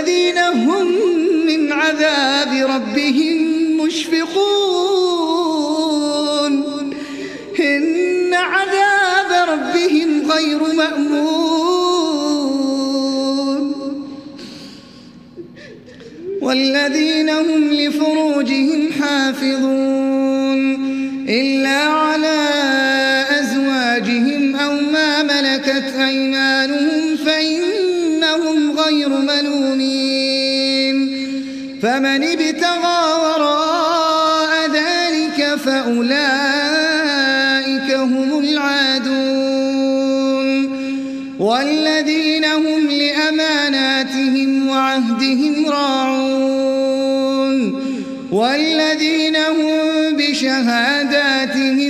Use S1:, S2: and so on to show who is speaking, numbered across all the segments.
S1: والذين هم من عذاب ربهم مشفقون. إن عذاب ربهم غير مأمون. والذين هم لفروجهم حافظون. إلا على أزواجهم أو ما ملكت أيمانهم. غير ملومين. فمن ابتغى وراء ذلك فأولئك هم العادون. والذين هم لأماناتهم وعهدهم راعون. والذين هم بشهاداتهم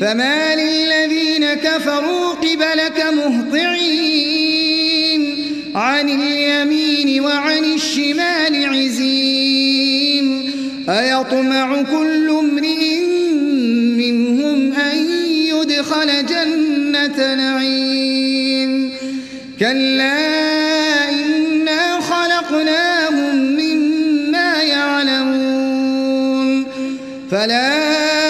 S1: فما للذين كفروا قبلك مهطعين عن اليمين وعن الشمال عزين أيطمع كل امرئ منهم أن يدخل جنة نعيم كلا فلا